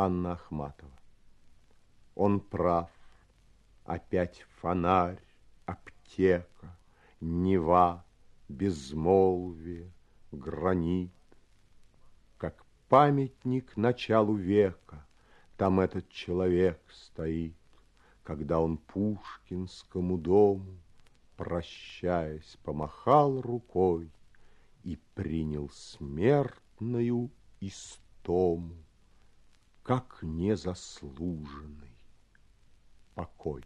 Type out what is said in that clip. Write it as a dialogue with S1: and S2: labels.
S1: Анна Ахматова. Он прав. Опять фонарь, аптека, Нева, безмолвие, гранит. Как памятник началу века Там этот человек стоит, Когда он Пушкинскому дому, Прощаясь, помахал рукой И принял смертную истому, Как незаслуженный покой.